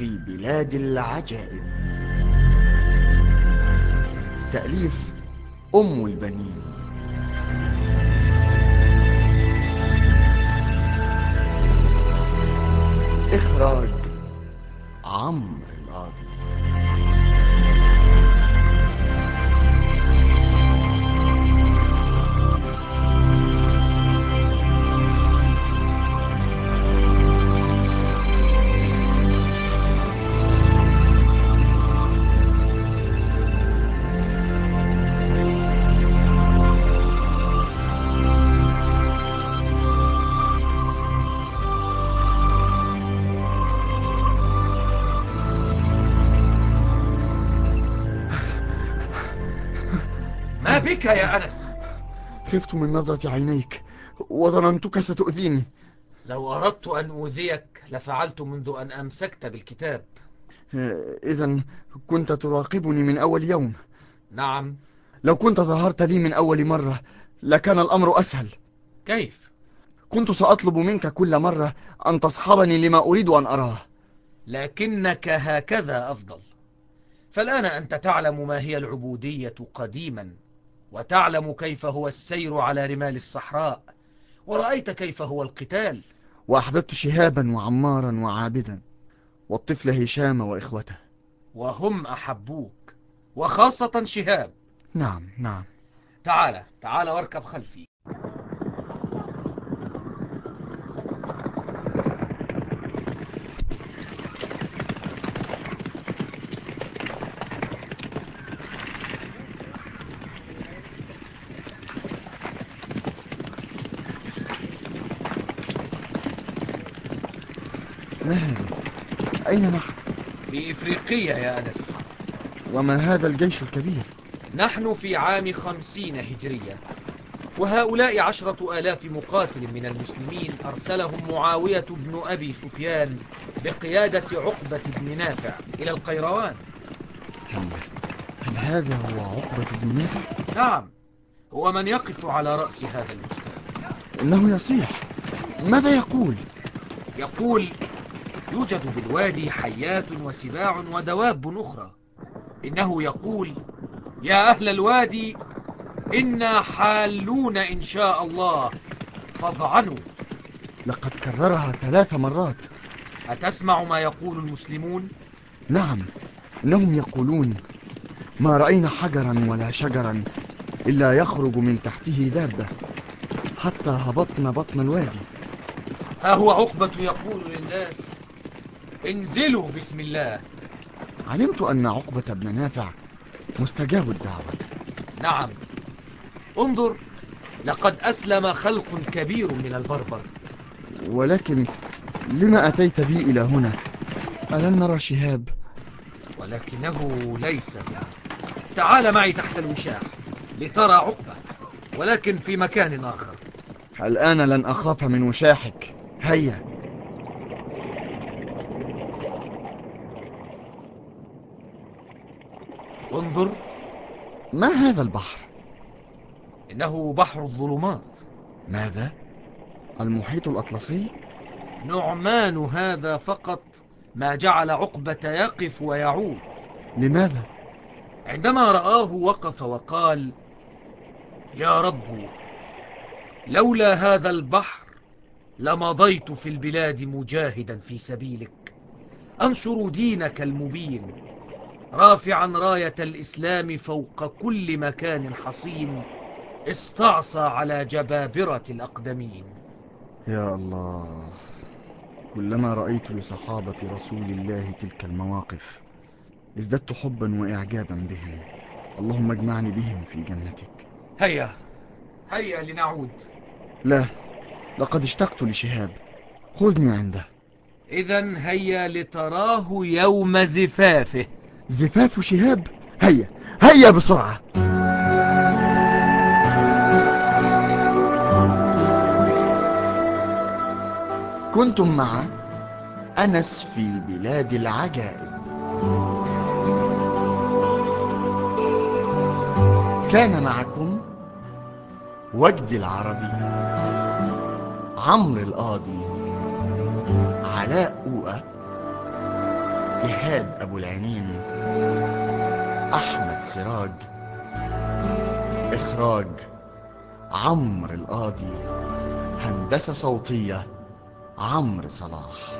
في بلاد العجائب. تأليف أم البنين. إخراج عمرو القاضي بك يا أنس. خفت من نظرة عينيك وظننتك ستؤذيني. لو أردت أن أوذيك لفعلت منذ أن أمسكت بالكتاب. إذا كنت تراقبني من أول يوم. نعم. لو كنت ظهرت لي من أول مرة لكان الأمر أسهل. كيف؟ كنت سأطلب منك كل مرة أن تصحبني لما أريد أن أراه. لكنك هكذا أفضل. فالآن أنت تعلم ما هي العبودية قديما. وتعلم كيف هو السير على رمال الصحراء. ورأيت كيف هو القتال. وأحببت شهابا وعمارا وعابدا والطفل هشام وإخوته. وهم أحبوك وخاصة شهاب. نعم نعم. تعال تعال واركب خلفي. ما هذا؟ أين نحن؟ في إفريقيا يا أنس وما هذا الجيش الكبير؟ نحن في عام خمسين هجرية وهؤلاء عشرة آلاف مقاتل من المسلمين أرسلهم معاوية بن أبي سفيان بقيادة عقبة بن نافع إلى القيروان هل, هل هذا هو عقبة بن نافع؟ نعم هو من يقف على رأس هذا البستان إنه يصيح ماذا يقول؟ يقول يوجد بالوادي حيات وسباع ودواب أخرى. إنه يقول يا أهل الوادي إنا حالون إن شاء الله فاضعنوا. لقد كررها ثلاث مرات. أتسمع ما يقول المسلمون؟ نعم إنهم يقولون ما رأينا حجرا ولا شجرا إلا يخرج من تحته دابة حتى هبطنا بطن الوادي. ها هو عقبة يقول للناس انزلوا بسم الله. علمت أن عقبة بن نافع مستجاب الدعوة. نعم. انظر لقد أسلم خلق كبير من البربر. ولكن لما أتيت بي إلى هنا؟ ألن نرى شهاب؟ ولكنه ليس هنا. تعال معي تحت الوشاح لترى عقبة ولكن في مكان آخر. الآن لن أخاف من وشاحك. هيا. انظر ما هذا البحر؟ إنه بحر الظلمات ماذا؟ المحيط الأطلسي؟ نعمان هذا فقط ما جعل عقبة يقف ويعود لماذا؟ عندما رآه وقف وقال يا رب لولا هذا البحر لمضيت في البلاد مجاهدا في سبيلك أنشر دينك المبين رافعا راية الإسلام فوق كل مكان حصين استعصى على جبابرة الأقدمين. يا الله كلما رأيت لصحابة رسول الله تلك المواقف ازددت حبا وإعجابا بهم. اللهم اجمعني بهم في جنتك. هيا هيا لنعود. لا لقد اشتقت لشهاب. خذني عنده. إذا هيا لتراه يوم زفافه. زفاف شهاب. هيا هيا بسرعة. كنتم مع أنس في بلاد العجائب. كان معكم وجدي العربي عمرو القاضي علاء أوقة جهاد أبو العينين. أحمد سراج إخراج عمرو القاضي هندسة صوتية عمرو صلاح.